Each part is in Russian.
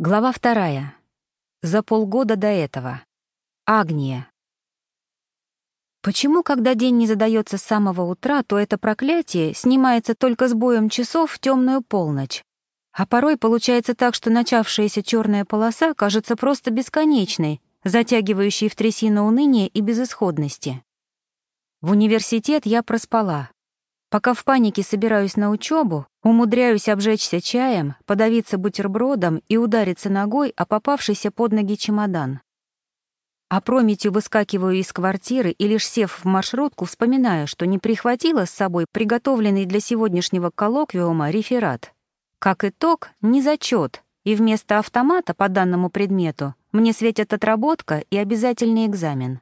Глава вторая. За полгода до этого. Агния. Почему, когда день не задается с самого утра, то это проклятие снимается только с боем часов в темную полночь? А порой получается так, что начавшаяся черная полоса кажется просто бесконечной, затягивающей в трясину уныния и безысходности. В университет я проспала, Пока в панике собираюсь на учебу, умудряюсь обжечься чаем, подавиться бутербродом и удариться ногой о попавшийся под ноги чемодан. Опрометью выскакиваю из квартиры и, лишь сев в маршрутку, вспоминаю, что не прихватила с собой приготовленный для сегодняшнего коллоквиума реферат. Как итог, не зачет, и вместо автомата по данному предмету мне светят отработка и обязательный экзамен.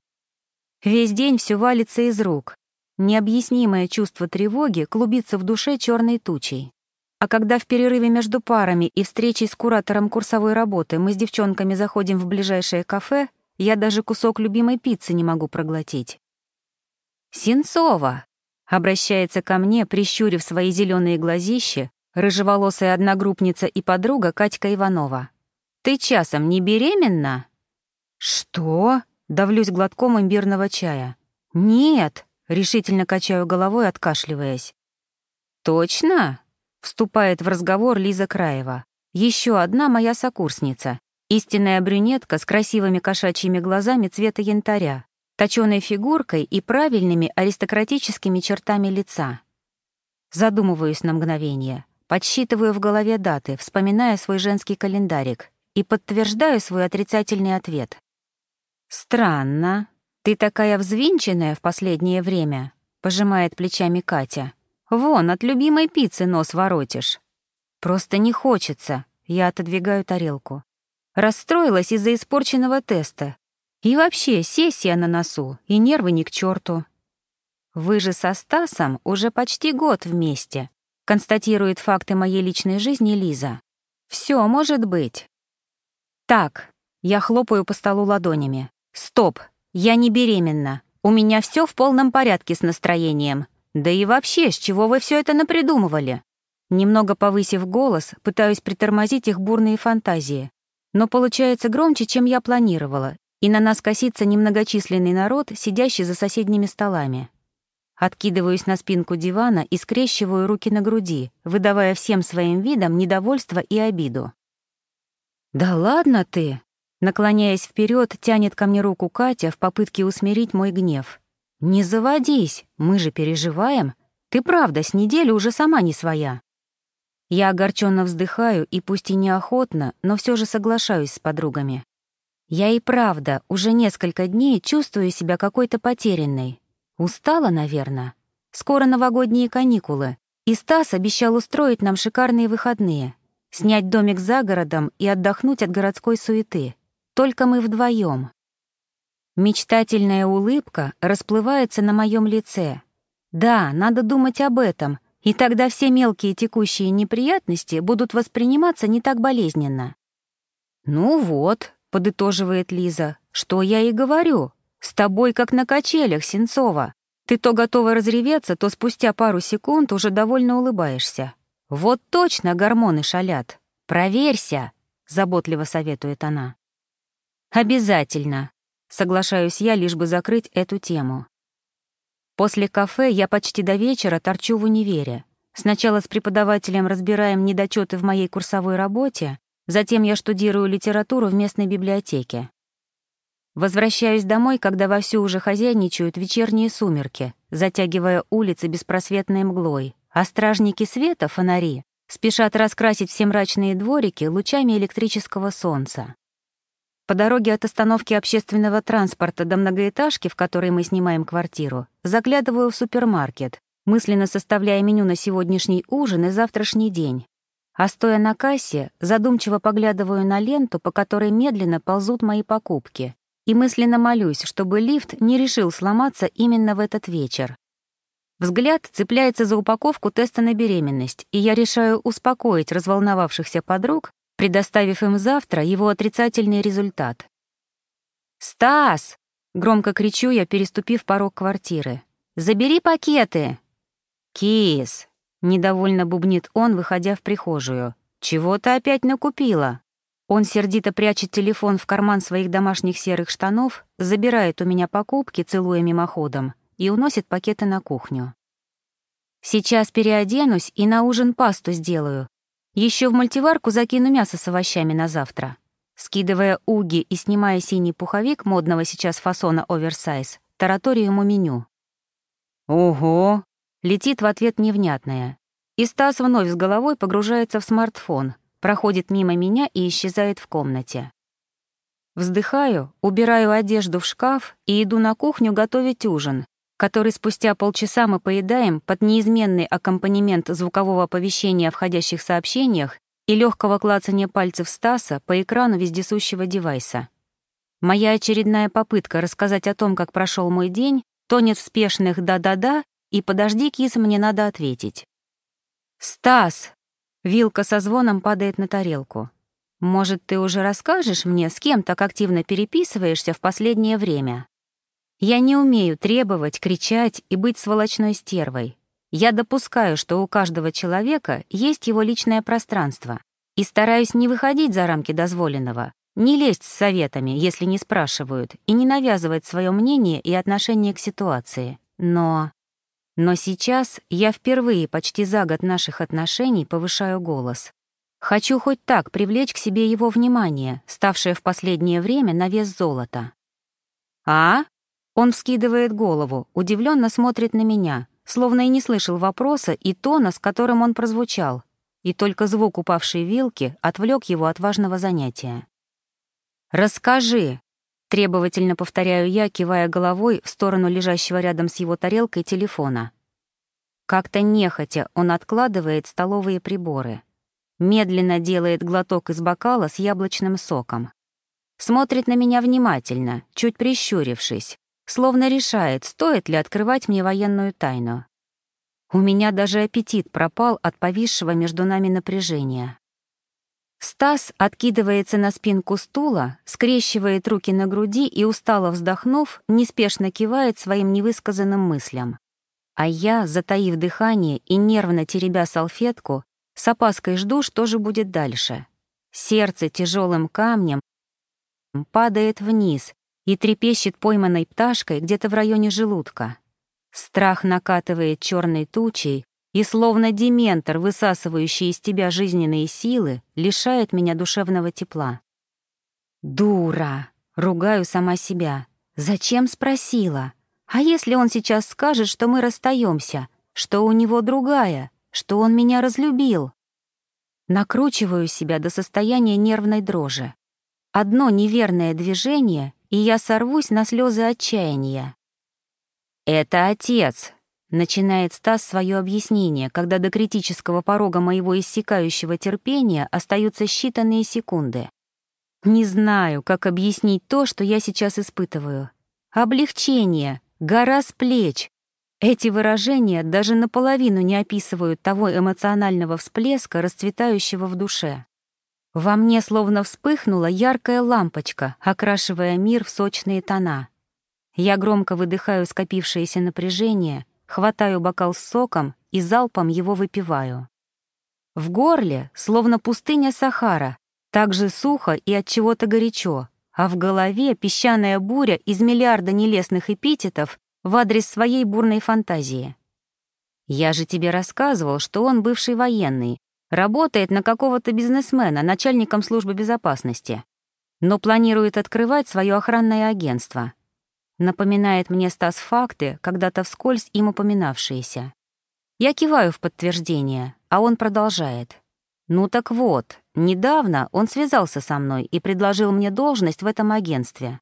Весь день все валится из рук, Необъяснимое чувство тревоги клубится в душе черной тучей. А когда в перерыве между парами и встречей с куратором курсовой работы мы с девчонками заходим в ближайшее кафе, я даже кусок любимой пиццы не могу проглотить. «Сенцова!» — обращается ко мне, прищурив свои зеленые глазища, рыжеволосая одногруппница и подруга Катька Иванова. «Ты часом не беременна?» «Что?» — давлюсь глотком имбирного чая. «Нет!» Решительно качаю головой, откашливаясь. «Точно?» — вступает в разговор Лиза Краева. Еще одна моя сокурсница. Истинная брюнетка с красивыми кошачьими глазами цвета янтаря, точёной фигуркой и правильными аристократическими чертами лица. Задумываюсь на мгновение, подсчитываю в голове даты, вспоминая свой женский календарик и подтверждаю свой отрицательный ответ. «Странно», «Ты такая взвинченная в последнее время», — пожимает плечами Катя. «Вон, от любимой пиццы нос воротишь». «Просто не хочется», — я отодвигаю тарелку. Расстроилась из-за испорченного теста. И вообще, сессия на носу, и нервы ни к черту. «Вы же со Стасом уже почти год вместе», — констатирует факты моей личной жизни Лиза. Все может быть». «Так», — я хлопаю по столу ладонями. «Стоп, я не беременна. У меня все в полном порядке с настроением. Да и вообще, с чего вы все это напридумывали? Немного повысив голос, пытаюсь притормозить их бурные фантазии. Но получается громче, чем я планировала, и на нас косится немногочисленный народ, сидящий за соседними столами. Откидываюсь на спинку дивана и скрещиваю руки на груди, выдавая всем своим видом недовольство и обиду. «Да ладно ты!» Наклоняясь вперед, тянет ко мне руку Катя в попытке усмирить мой гнев. «Не заводись, мы же переживаем. Ты правда, с недели уже сама не своя». Я огорченно вздыхаю и пусть и неохотно, но все же соглашаюсь с подругами. Я и правда уже несколько дней чувствую себя какой-то потерянной. Устала, наверное. Скоро новогодние каникулы, и Стас обещал устроить нам шикарные выходные, снять домик за городом и отдохнуть от городской суеты. Только мы вдвоем. Мечтательная улыбка расплывается на моем лице. Да, надо думать об этом, и тогда все мелкие текущие неприятности будут восприниматься не так болезненно. «Ну вот», — подытоживает Лиза, — «что я и говорю. С тобой как на качелях, Сенцова. Ты то готова разреветься, то спустя пару секунд уже довольно улыбаешься. Вот точно гормоны шалят. Проверься», — заботливо советует она. «Обязательно», — соглашаюсь я, лишь бы закрыть эту тему. После кафе я почти до вечера торчу в универе. Сначала с преподавателем разбираем недочеты в моей курсовой работе, затем я штудирую литературу в местной библиотеке. Возвращаюсь домой, когда вовсю уже хозяйничают вечерние сумерки, затягивая улицы беспросветной мглой, а стражники света, фонари, спешат раскрасить все мрачные дворики лучами электрического солнца. По дороге от остановки общественного транспорта до многоэтажки, в которой мы снимаем квартиру, заглядываю в супермаркет, мысленно составляя меню на сегодняшний ужин и завтрашний день. А стоя на кассе, задумчиво поглядываю на ленту, по которой медленно ползут мои покупки, и мысленно молюсь, чтобы лифт не решил сломаться именно в этот вечер. Взгляд цепляется за упаковку теста на беременность, и я решаю успокоить разволновавшихся подруг, предоставив им завтра его отрицательный результат. «Стас!» — громко кричу я, переступив порог квартиры. «Забери пакеты!» «Кис!» — недовольно бубнит он, выходя в прихожую. «Чего ты опять накупила?» Он сердито прячет телефон в карман своих домашних серых штанов, забирает у меня покупки, целуя мимоходом, и уносит пакеты на кухню. Сейчас переоденусь и на ужин пасту сделаю. Еще в мультиварку закину мясо с овощами на завтра. Скидывая уги и снимая синий пуховик модного сейчас фасона оверсайз, тараторию ему меню. «Ого!» — летит в ответ невнятное. И Стас вновь с головой погружается в смартфон, проходит мимо меня и исчезает в комнате. Вздыхаю, убираю одежду в шкаф и иду на кухню готовить ужин, который спустя полчаса мы поедаем под неизменный аккомпанемент звукового оповещения о входящих сообщениях и легкого клацания пальцев Стаса по экрану вездесущего девайса. Моя очередная попытка рассказать о том, как прошел мой день, тонет в спешных «да-да-да» и «подожди, кис, мне надо ответить». «Стас!» — вилка со звоном падает на тарелку. «Может, ты уже расскажешь мне, с кем так активно переписываешься в последнее время?» Я не умею требовать, кричать и быть сволочной стервой. Я допускаю, что у каждого человека есть его личное пространство, и стараюсь не выходить за рамки дозволенного, не лезть с советами, если не спрашивают, и не навязывать свое мнение и отношение к ситуации. Но... Но сейчас я впервые почти за год наших отношений повышаю голос. Хочу хоть так привлечь к себе его внимание, ставшее в последнее время на вес золота. «А?» Он вскидывает голову, удивленно смотрит на меня, словно и не слышал вопроса и тона, с которым он прозвучал, и только звук упавшей вилки отвлек его от важного занятия. «Расскажи», — требовательно повторяю я, кивая головой в сторону лежащего рядом с его тарелкой телефона. Как-то нехотя он откладывает столовые приборы. Медленно делает глоток из бокала с яблочным соком. Смотрит на меня внимательно, чуть прищурившись, словно решает, стоит ли открывать мне военную тайну. У меня даже аппетит пропал от повисшего между нами напряжения. Стас откидывается на спинку стула, скрещивает руки на груди и, устало вздохнув, неспешно кивает своим невысказанным мыслям. А я, затаив дыхание и нервно теребя салфетку, с опаской жду, что же будет дальше. Сердце тяжелым камнем падает вниз, и трепещет пойманной пташкой где-то в районе желудка. Страх накатывает черной тучей, и словно дементор, высасывающий из тебя жизненные силы, лишает меня душевного тепла. «Дура!» — ругаю сама себя. «Зачем спросила? А если он сейчас скажет, что мы расстаемся, что у него другая, что он меня разлюбил?» Накручиваю себя до состояния нервной дрожи. Одно неверное движение, и я сорвусь на слезы отчаяния. «Это отец», — начинает Стас свое объяснение, когда до критического порога моего иссякающего терпения остаются считанные секунды. Не знаю, как объяснить то, что я сейчас испытываю. Облегчение, гора с плеч. Эти выражения даже наполовину не описывают того эмоционального всплеска, расцветающего в душе. Во мне словно вспыхнула яркая лампочка, окрашивая мир в сочные тона. Я громко выдыхаю скопившееся напряжение, хватаю бокал с соком и залпом его выпиваю. В горле, словно пустыня Сахара, так же сухо и от чего-то горячо, а в голове песчаная буря из миллиарда нелестных эпитетов в адрес своей бурной фантазии. Я же тебе рассказывал, что он бывший военный, Работает на какого-то бизнесмена, начальником службы безопасности. Но планирует открывать свое охранное агентство. Напоминает мне Стас факты, когда-то вскользь им упоминавшиеся. Я киваю в подтверждение, а он продолжает. «Ну так вот, недавно он связался со мной и предложил мне должность в этом агентстве».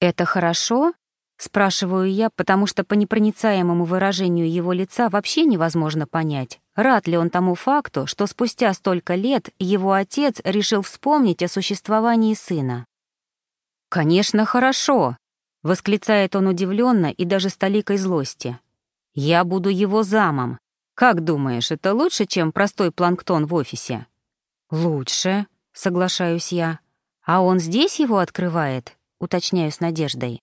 «Это хорошо?» Спрашиваю я, потому что по непроницаемому выражению его лица вообще невозможно понять, рад ли он тому факту, что спустя столько лет его отец решил вспомнить о существовании сына. «Конечно, хорошо», — восклицает он удивленно и даже с толикой злости. «Я буду его замом. Как думаешь, это лучше, чем простой планктон в офисе?» «Лучше», — соглашаюсь я. «А он здесь его открывает?» — уточняю с надеждой.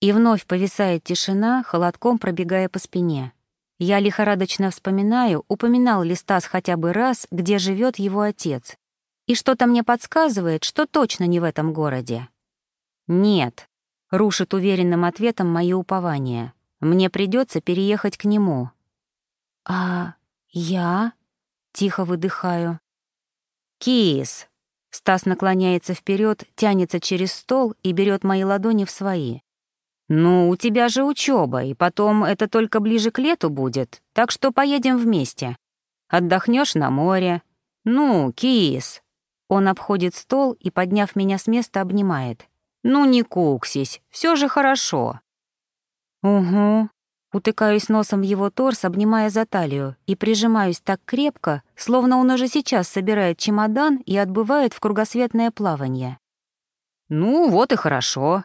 И вновь повисает тишина, холодком пробегая по спине. Я лихорадочно вспоминаю, упоминал ли Стас хотя бы раз, где живет его отец. И что-то мне подсказывает, что точно не в этом городе. Нет, рушит уверенным ответом мои упования. Мне придется переехать к нему. А я? Тихо выдыхаю. Кис. Стас наклоняется вперед, тянется через стол и берет мои ладони в свои. «Ну, у тебя же учеба, и потом это только ближе к лету будет, так что поедем вместе. Отдохнешь на море. Ну, кис!» Он обходит стол и, подняв меня с места, обнимает. «Ну, не куксись, все же хорошо». «Угу». Утыкаюсь носом в его торс, обнимая за талию, и прижимаюсь так крепко, словно он уже сейчас собирает чемодан и отбывает в кругосветное плавание. «Ну, вот и хорошо»,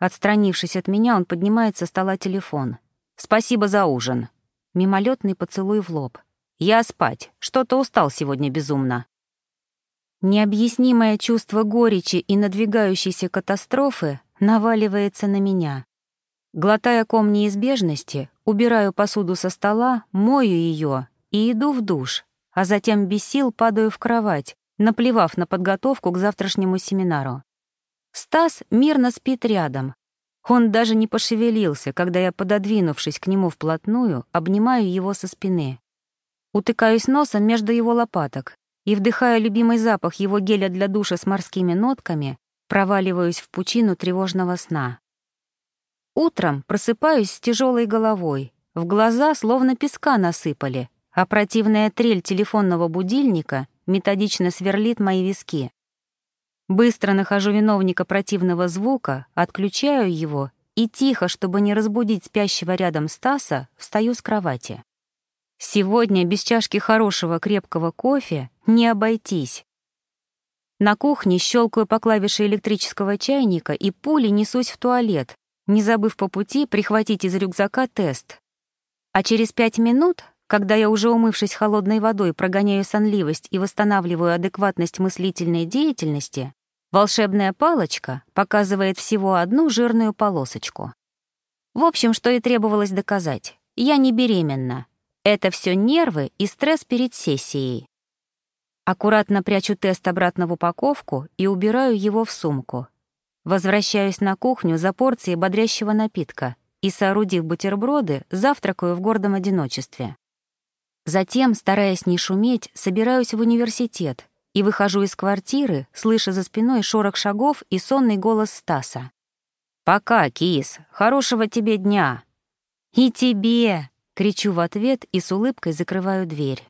Отстранившись от меня, он поднимает со стола телефон. «Спасибо за ужин». Мимолетный поцелуй в лоб. «Я спать. Что-то устал сегодня безумно». Необъяснимое чувство горечи и надвигающейся катастрофы наваливается на меня. Глотая ком неизбежности, убираю посуду со стола, мою ее и иду в душ, а затем без сил падаю в кровать, наплевав на подготовку к завтрашнему семинару. Стас мирно спит рядом. Он даже не пошевелился, когда я, пододвинувшись к нему вплотную, обнимаю его со спины. Утыкаюсь носом между его лопаток и, вдыхая любимый запах его геля для душа с морскими нотками, проваливаюсь в пучину тревожного сна. Утром просыпаюсь с тяжелой головой, в глаза словно песка насыпали, а противная трель телефонного будильника методично сверлит мои виски. Быстро нахожу виновника противного звука, отключаю его и тихо, чтобы не разбудить спящего рядом Стаса, встаю с кровати. Сегодня без чашки хорошего крепкого кофе не обойтись. На кухне щелкаю по клавише электрического чайника и пулей несусь в туалет, не забыв по пути прихватить из рюкзака тест. А через пять минут, когда я уже умывшись холодной водой прогоняю сонливость и восстанавливаю адекватность мыслительной деятельности, Волшебная палочка показывает всего одну жирную полосочку. В общем, что и требовалось доказать. Я не беременна. Это все нервы и стресс перед сессией. Аккуратно прячу тест обратно в упаковку и убираю его в сумку. Возвращаюсь на кухню за порцией бодрящего напитка и, соорудив бутерброды, завтракаю в гордом одиночестве. Затем, стараясь не шуметь, собираюсь в университет, и выхожу из квартиры, слыша за спиной шорох шагов и сонный голос Стаса. «Пока, кис, хорошего тебе дня!» «И тебе!» — кричу в ответ и с улыбкой закрываю дверь.